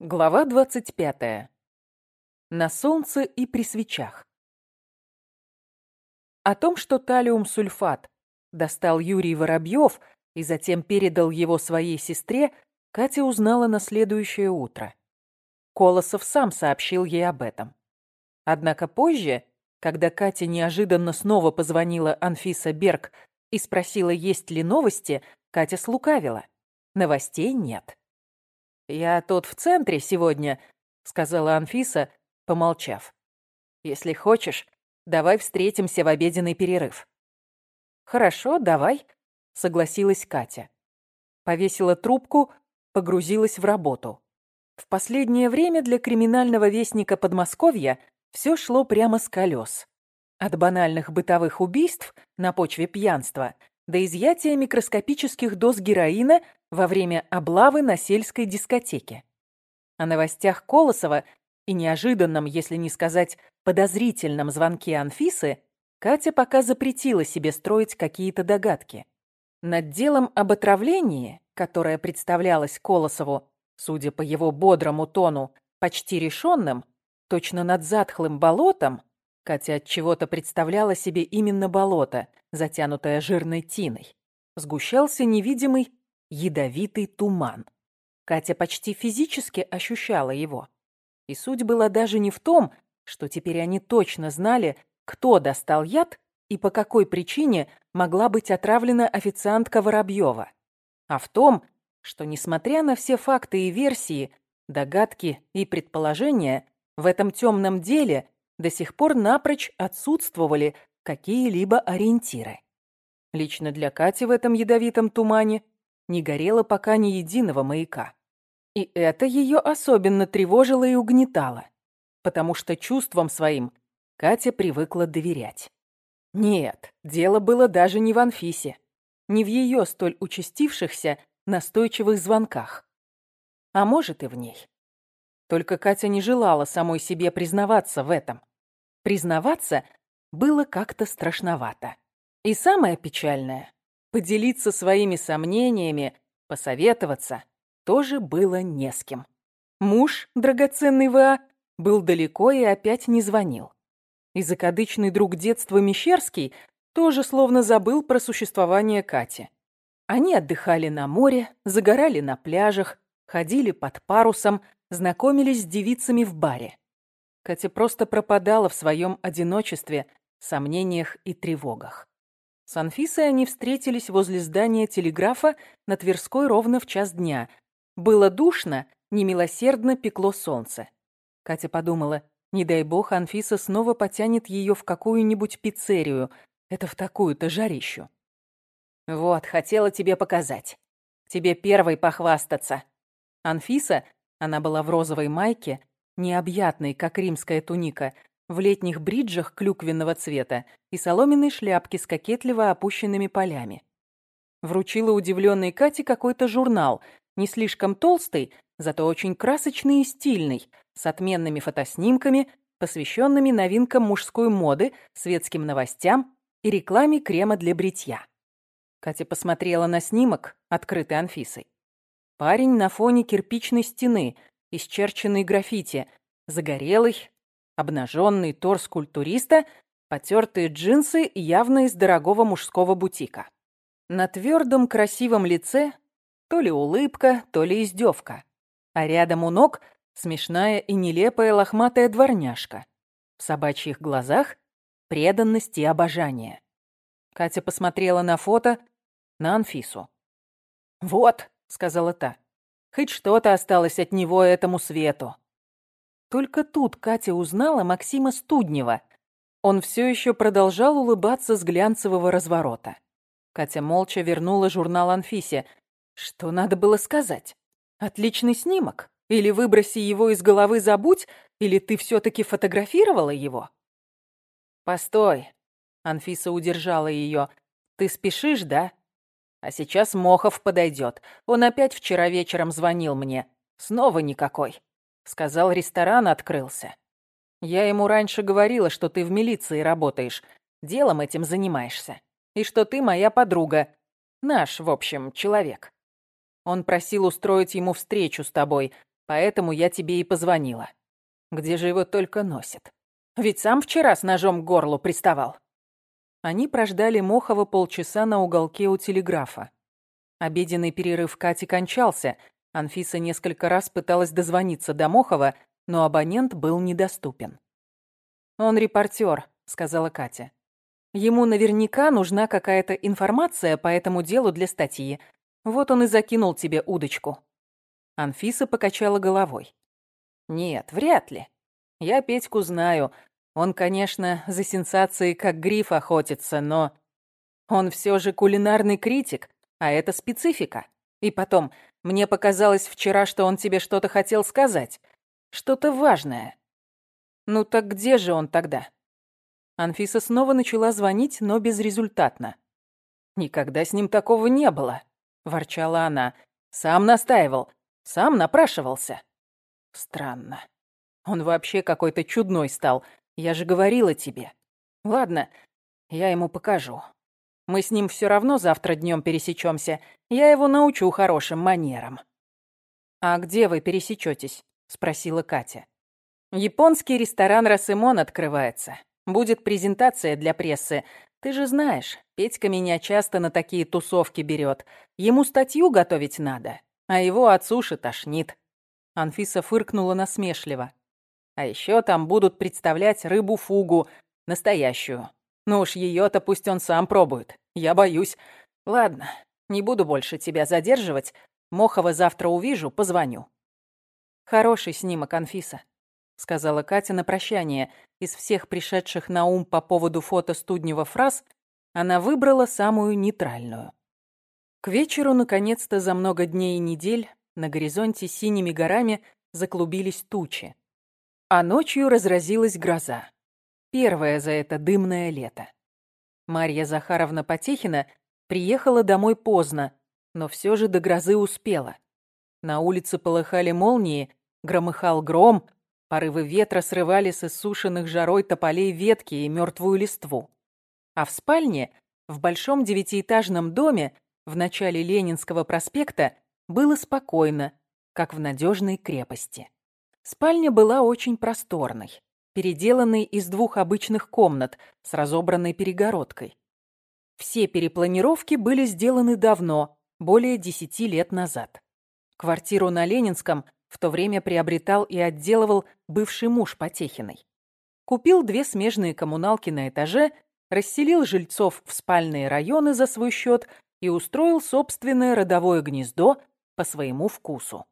Глава 25. На солнце и при свечах. О том, что талиум-сульфат достал Юрий Воробьев и затем передал его своей сестре, Катя узнала на следующее утро. Колосов сам сообщил ей об этом. Однако позже, когда Катя неожиданно снова позвонила Анфиса Берг и спросила, есть ли новости, Катя слукавила. Новостей нет. «Я тут в центре сегодня», — сказала Анфиса, помолчав. «Если хочешь, давай встретимся в обеденный перерыв». «Хорошо, давай», — согласилась Катя. Повесила трубку, погрузилась в работу. В последнее время для криминального вестника Подмосковья все шло прямо с колес. От банальных бытовых убийств на почве пьянства до изъятия микроскопических доз героина во время облавы на сельской дискотеке. О новостях Колосова и неожиданном, если не сказать подозрительном звонке Анфисы Катя пока запретила себе строить какие-то догадки. Над делом об отравлении, которое представлялось Колосову, судя по его бодрому тону, почти решенным, точно над затхлым болотом, Катя от чего-то представляла себе именно болото, затянутое жирной тиной, сгущался невидимый ядовитый туман. Катя почти физически ощущала его. И суть была даже не в том, что теперь они точно знали, кто достал яд и по какой причине могла быть отравлена официантка Воробьева, а в том, что, несмотря на все факты и версии, догадки и предположения, в этом темном деле до сих пор напрочь отсутствовали какие-либо ориентиры. Лично для Кати в этом ядовитом тумане не горело пока ни единого маяка. И это ее особенно тревожило и угнетало, потому что чувствам своим Катя привыкла доверять. Нет, дело было даже не в Анфисе, не в ее столь участившихся настойчивых звонках. А может и в ней. Только Катя не желала самой себе признаваться в этом. Признаваться было как-то страшновато. И самое печальное — поделиться своими сомнениями, посоветоваться тоже было не с кем. Муж, драгоценный ВА, был далеко и опять не звонил. И закадычный друг детства Мещерский тоже словно забыл про существование Кати. Они отдыхали на море, загорали на пляжах, ходили под парусом, знакомились с девицами в баре. Катя просто пропадала в своем одиночестве, сомнениях и тревогах. С Анфисой они встретились возле здания телеграфа на Тверской ровно в час дня. Было душно, немилосердно пекло солнце. Катя подумала, не дай бог Анфиса снова потянет ее в какую-нибудь пиццерию. Это в такую-то жарищу. «Вот, хотела тебе показать. Тебе первой похвастаться». Анфиса, она была в розовой майке, необъятной, как римская туника, в летних бриджах клюквенного цвета и соломенной шляпке с кокетливо опущенными полями. Вручила удивленной Кате какой-то журнал, не слишком толстый, зато очень красочный и стильный, с отменными фотоснимками, посвященными новинкам мужской моды, светским новостям и рекламе крема для бритья. Катя посмотрела на снимок, открытый Анфисой. Парень на фоне кирпичной стены, исчерченный граффити, загорелый, обнаженный торс культуриста, потертые джинсы явно из дорогого мужского бутика. На твердом красивом лице то ли улыбка, то ли издевка, а рядом у ног смешная и нелепая лохматая дворняжка. В собачьих глазах преданность и обожание. Катя посмотрела на фото, на Анфису. «Вот», — сказала та, — «хоть что-то осталось от него этому свету». Только тут Катя узнала Максима Студнева. Он все еще продолжал улыбаться с глянцевого разворота. Катя молча вернула журнал Анфисе. Что надо было сказать? Отличный снимок? Или выброси его из головы, забудь? Или ты все-таки фотографировала его? Постой. Анфиса удержала ее. Ты спешишь, да? А сейчас Мохов подойдет. Он опять вчера вечером звонил мне. Снова никакой. Сказал, ресторан открылся. Я ему раньше говорила, что ты в милиции работаешь, делом этим занимаешься. И что ты моя подруга. Наш, в общем, человек. Он просил устроить ему встречу с тобой. Поэтому я тебе и позвонила. Где же его только носит? Ведь сам вчера с ножом к горлу приставал. Они прождали Мохова полчаса на уголке у телеграфа. Обеденный перерыв Кати кончался. Анфиса несколько раз пыталась дозвониться до Мохова, но абонент был недоступен. «Он репортер», — сказала Катя. «Ему наверняка нужна какая-то информация по этому делу для статьи. Вот он и закинул тебе удочку». Анфиса покачала головой. «Нет, вряд ли. Я Петьку знаю. Он, конечно, за сенсацией как гриф охотится, но... Он все же кулинарный критик, а это специфика. И потом, мне показалось вчера, что он тебе что-то хотел сказать. Что-то важное. Ну так где же он тогда? Анфиса снова начала звонить, но безрезультатно. «Никогда с ним такого не было», — ворчала она. «Сам настаивал, сам напрашивался». «Странно. Он вообще какой-то чудной стал, я же говорила тебе. Ладно, я ему покажу. Мы с ним все равно завтра днем пересечемся. Я его научу хорошим манерам. А где вы пересечетесь? спросила Катя. Японский ресторан Расимон открывается. Будет презентация для прессы. Ты же знаешь, Петька меня часто на такие тусовки берет. Ему статью готовить надо, а его от суши тошнит. Анфиса фыркнула насмешливо. А еще там будут представлять рыбу-фугу, настоящую. Ну уж ее-то пусть он сам пробует. Я боюсь. Ладно, не буду больше тебя задерживать. Мохова завтра увижу, позвоню. Хороший снимок, Анфиса, сказала Катя на прощание. Из всех пришедших на ум по поводу фото студнева фраз она выбрала самую нейтральную. К вечеру, наконец-то, за много дней и недель на горизонте синими горами заклубились тучи. А ночью разразилась гроза. Первая за это дымное лето. Марья Захаровна Потехина приехала домой поздно, но все же до грозы успела. На улице полыхали молнии, громыхал гром, порывы ветра срывали с иссушенных жарой тополей ветки и мертвую листву. А в спальне, в большом девятиэтажном доме, в начале Ленинского проспекта, было спокойно, как в надежной крепости. Спальня была очень просторной, переделанной из двух обычных комнат с разобранной перегородкой. Все перепланировки были сделаны давно, более десяти лет назад. Квартиру на Ленинском в то время приобретал и отделывал бывший муж Потехиной. Купил две смежные коммуналки на этаже, расселил жильцов в спальные районы за свой счет и устроил собственное родовое гнездо по своему вкусу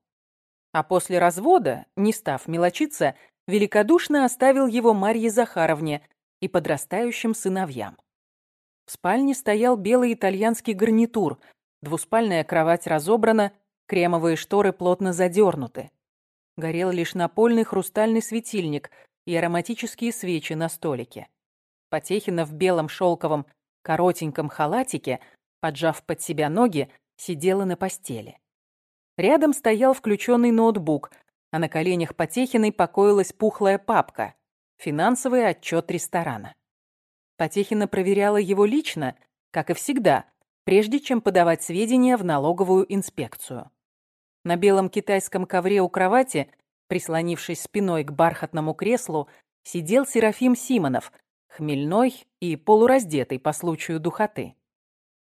а после развода, не став мелочиться, великодушно оставил его Марье Захаровне и подрастающим сыновьям. В спальне стоял белый итальянский гарнитур, двуспальная кровать разобрана, кремовые шторы плотно задернуты. Горел лишь напольный хрустальный светильник и ароматические свечи на столике. Потехина в белом шелковом коротеньком халатике, поджав под себя ноги, сидела на постели. Рядом стоял включенный ноутбук, а на коленях Потехиной покоилась пухлая папка «Финансовый отчет ресторана». Потехина проверяла его лично, как и всегда, прежде чем подавать сведения в налоговую инспекцию. На белом китайском ковре у кровати, прислонившись спиной к бархатному креслу, сидел Серафим Симонов, хмельной и полураздетый по случаю духоты.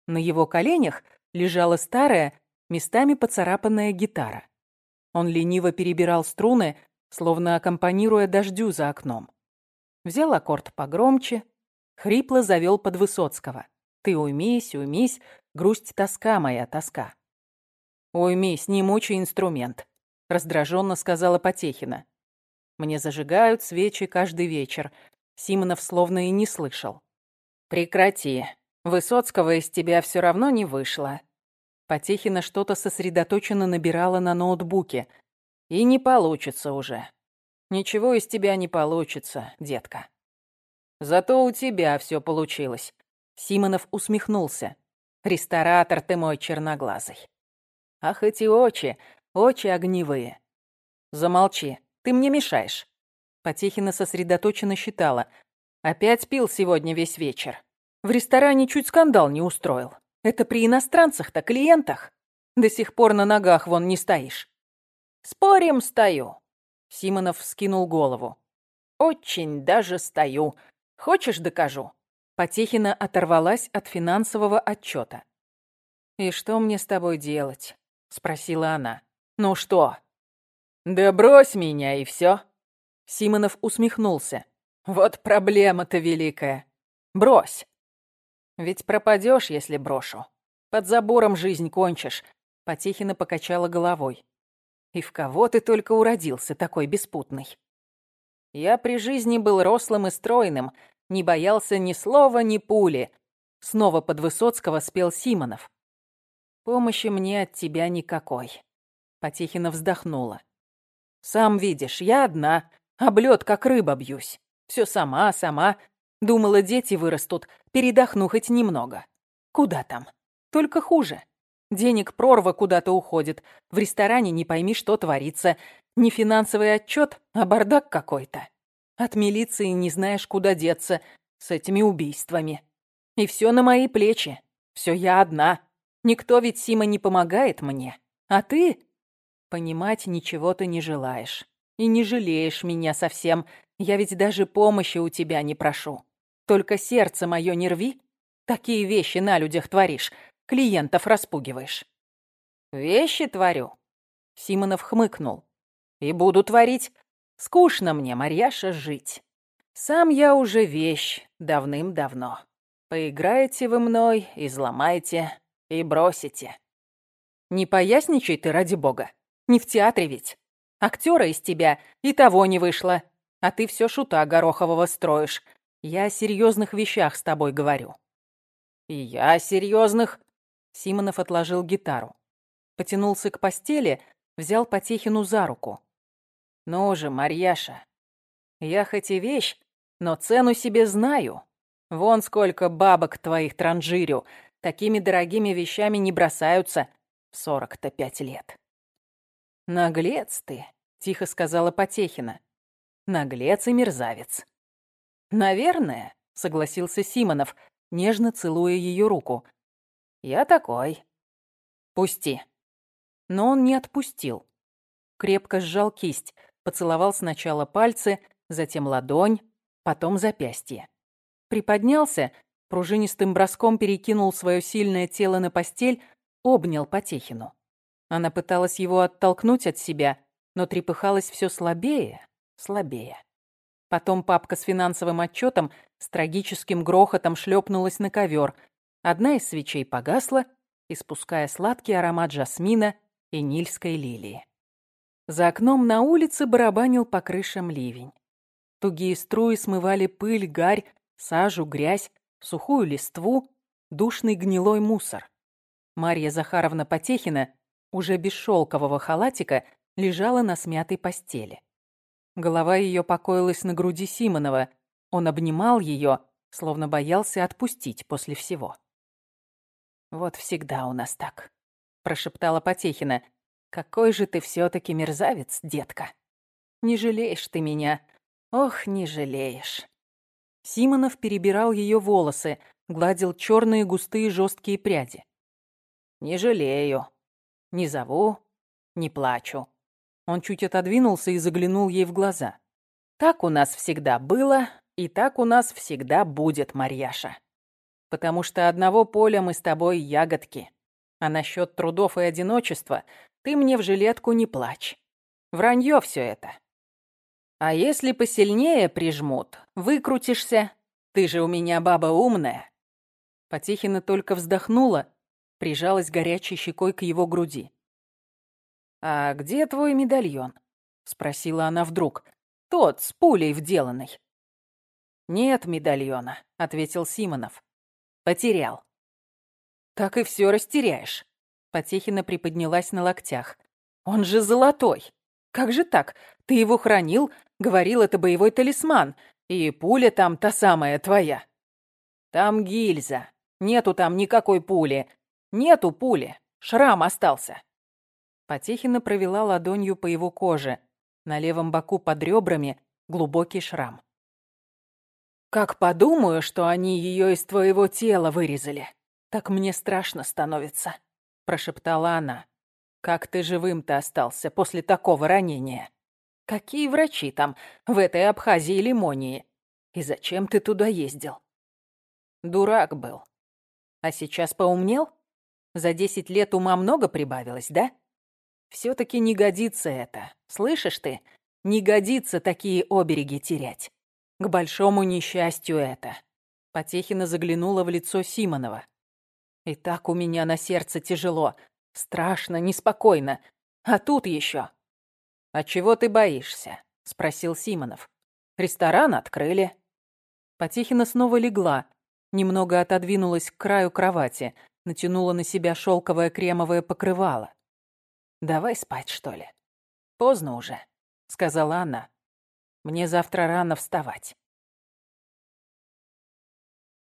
На его коленях лежала старая, местами поцарапанная гитара. Он лениво перебирал струны, словно аккомпанируя дождю за окном. Взял аккорд погромче, хрипло завел под Высоцкого. «Ты уймись, уймись, грусть тоска моя, тоска». «Уймись, не мучай инструмент», — раздраженно сказала Потехина. «Мне зажигают свечи каждый вечер». Симонов словно и не слышал. «Прекрати. Высоцкого из тебя все равно не вышло. Потехина что-то сосредоточенно набирала на ноутбуке. «И не получится уже. Ничего из тебя не получится, детка». «Зато у тебя все получилось», — Симонов усмехнулся. «Ресторатор ты мой черноглазый». «Ах, эти очи, очи огневые». «Замолчи, ты мне мешаешь». Потехина сосредоточенно считала. «Опять пил сегодня весь вечер. В ресторане чуть скандал не устроил. Это при иностранцах-то, клиентах. До сих пор на ногах вон не стоишь. «Спорим, стою». Симонов вскинул голову. «Очень даже стою. Хочешь, докажу?» Потехина оторвалась от финансового отчета. «И что мне с тобой делать?» — спросила она. «Ну что?» «Да брось меня, и все. Симонов усмехнулся. «Вот проблема-то великая. Брось. Ведь пропадешь, если брошу. Под забором жизнь кончишь». Потехина покачала головой. «И в кого ты только уродился, такой беспутный?» «Я при жизни был рослым и стройным, не боялся ни слова, ни пули. Снова под Высоцкого спел Симонов. Помощи мне от тебя никакой. Потехина вздохнула. Сам видишь, я одна, облет как рыба бьюсь. Все сама, сама. Думала, дети вырастут, передохну хоть немного. Куда там? Только хуже. Денег прорва куда-то уходит. В ресторане не пойми, что творится. Не финансовый отчет, а бардак какой-то. От милиции не знаешь, куда деться с этими убийствами. И все на мои плечи. Все я одна. Никто ведь, Сима, не помогает мне. А ты? Понимать ничего ты не желаешь. И не жалеешь меня совсем. Я ведь даже помощи у тебя не прошу. Только сердце мое не рви. Такие вещи на людях творишь. Клиентов распугиваешь. Вещи творю. Симонов хмыкнул. И буду творить. Скучно мне, Марьяша, жить. Сам я уже вещь давным-давно. Поиграете вы мной, изломаете и бросите. Не поясничай ты, ради бога. Не в театре ведь. Актера из тебя и того не вышло. А ты все шута Горохового строишь. Я о серьезных вещах с тобой говорю. И я о серьезных. Симонов отложил гитару. Потянулся к постели, взял Потехину за руку. «Ну же, Марьяша, я хоть и вещь, но цену себе знаю. Вон сколько бабок твоих транжирю, такими дорогими вещами не бросаются в сорок-то пять лет». «Наглец ты», — тихо сказала Потехина. «Наглец и мерзавец». «Наверное», — согласился Симонов, нежно целуя ее руку. «Я такой». «Пусти». Но он не отпустил. Крепко сжал кисть, Поцеловал сначала пальцы, затем ладонь, потом запястье. Приподнялся, пружинистым броском перекинул свое сильное тело на постель, обнял Потехину. Она пыталась его оттолкнуть от себя, но трепыхалась все слабее, слабее. Потом папка с финансовым отчетом с трагическим грохотом шлепнулась на ковер. Одна из свечей погасла, испуская сладкий аромат жасмина и нильской лилии. За окном на улице барабанил по крышам ливень. Тугие струи смывали пыль, гарь, сажу, грязь, сухую листву, душный гнилой мусор. Марья Захаровна Потехина, уже без шелкового халатика, лежала на смятой постели. Голова ее покоилась на груди Симонова. Он обнимал ее, словно боялся отпустить после всего. «Вот всегда у нас так», — прошептала Потехина, какой же ты все-таки мерзавец, детка. Не жалеешь ты меня. Ох, не жалеешь. Симонов перебирал ее волосы, гладил черные густые жесткие пряди. Не жалею. Не зову, не плачу. Он чуть отодвинулся и заглянул ей в глаза. Так у нас всегда было, и так у нас всегда будет, Марьяша. Потому что одного поля мы с тобой ягодки. А насчет трудов и одиночества ты мне в жилетку не плачь. Вранье все это. А если посильнее прижмут, выкрутишься. Ты же у меня баба умная. Потехина только вздохнула, прижалась горячей щекой к его груди. «А где твой медальон?» — спросила она вдруг. «Тот, с пулей вделанный». «Нет медальона», — ответил Симонов. «Потерял». «Так и все растеряешь. Потехина приподнялась на локтях. «Он же золотой! Как же так? Ты его хранил, говорил, это боевой талисман, и пуля там та самая твоя». «Там гильза. Нету там никакой пули. Нету пули. Шрам остался». Потехина провела ладонью по его коже. На левом боку под ребрами глубокий шрам. «Как подумаю, что они ее из твоего тела вырезали, так мне страшно становится», — прошептала она. Как ты живым-то остался после такого ранения? Какие врачи там в этой Абхазии или Монии? И зачем ты туда ездил? Дурак был. А сейчас поумнел? За десять лет ума много прибавилось, да? Все-таки не годится это. Слышишь ты? Не годится такие обереги терять. К большому несчастью это. Потехина заглянула в лицо Симонова. И так у меня на сердце тяжело. Страшно, неспокойно. А тут еще. «А чего ты боишься?» — спросил Симонов. «Ресторан открыли». Потехина снова легла, немного отодвинулась к краю кровати, натянула на себя шелковое кремовое покрывало. «Давай спать, что ли?» «Поздно уже», — сказала она. «Мне завтра рано вставать».